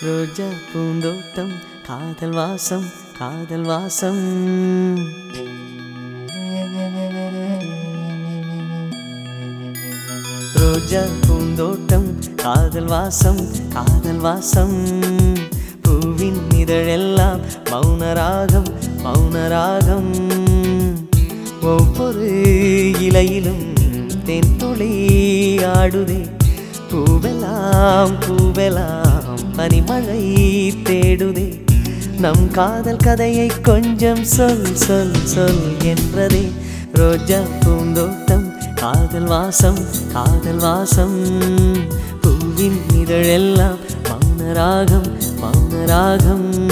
ரோஜா பூந்தோட்டம் காதல் வாசம் காதல் வாசம். ரோஜா பூந்தோட்டம் காதல் வாசம் காதல் வாசம். பூவின் இதழெல்லாம் மௌனராகம் மௌனராகம். ஒவ்வொரு இலையிலும் தென் துளி ஆடுதே. பூவெல்லாம் பூவெல்லாம். பனிமழை தேடுதே. நம் காதல் கதையை கொஞ்சம் சொல் சொல் சொல் என்றதே. ரோஜா பூந்தோட்டம் காதல் வாசம் காதல் வாசம். பூவின் இதழெல்லாம் மௌனராகம் மௌனராகம்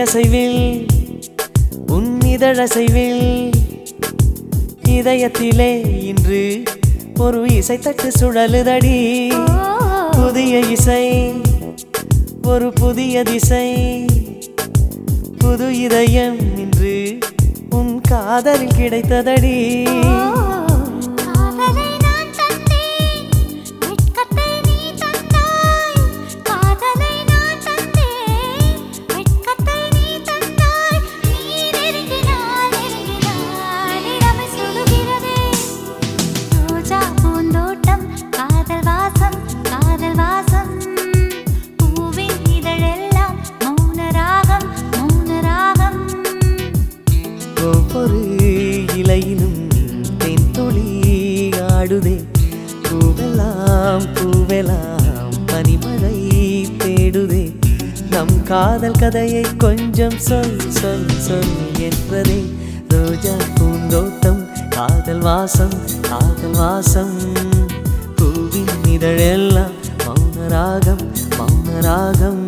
அசைவில் உன் இதழசைவில். இதயத்திலே இன்று ஒரு இசைத்தட்டு சுழலுதடி. புதிய இசை ஒரு புதிய திசை. புது இதயம் இன்று உன் காதலில் கிடைத்ததடி. ஆடுதே பூவெல்லாம் பூவெல்லாம் பனிமழை தேடுதே நம் காதல் கதையை கொஞ்சம் சொல் சொல் சொல் என்றதே ரோஜா பூந்தோட்டம் காதல் வாசம் காதல் வாசம். பூவின் இதழெல்லாம் மௌனராகம் மௌனராகம்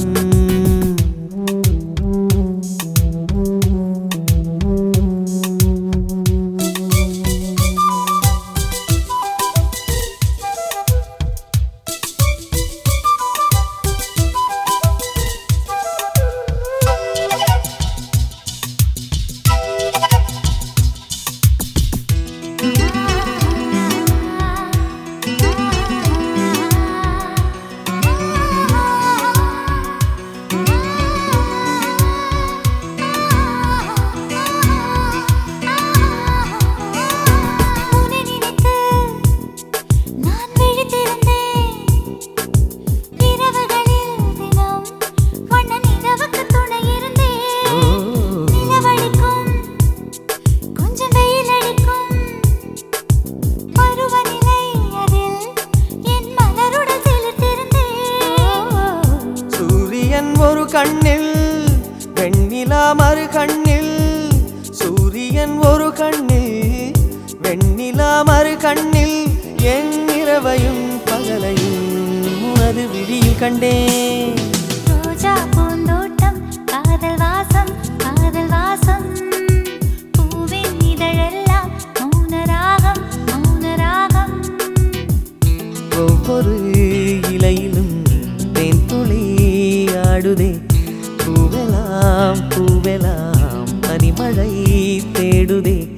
வெண்ணிலா மறு கண்ணில் சூரியன் ஒரு கண்ணில் வெண்ணிலா மறு கண்ணில் என் இரவையும் பகலையும் உனது விழியில் கண்டேன். ரோஜா பூந்தோட்டம் காதல் வாசம் காதல் வாசம். பூவின் இதழெல்லாம் மௌன ராகம் மௌன ராகம் ஒவ்வொரு இலையிலும் தென்துளி ஆடுதே. பூவெல்லாம் பூவெல்லாம் பனிமழை தேடுதே.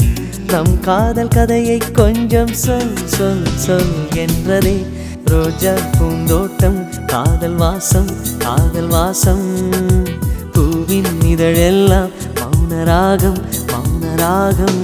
நம் காதல் கதையை கொஞ்சம் சொல் சொல் சொல் என்றதே. ரோஜா பூந்தோட்டம் காதல் வாசம் காதல் வாசம். பூவின் இதழெல்லாம் மௌனராகம் மௌனராகம்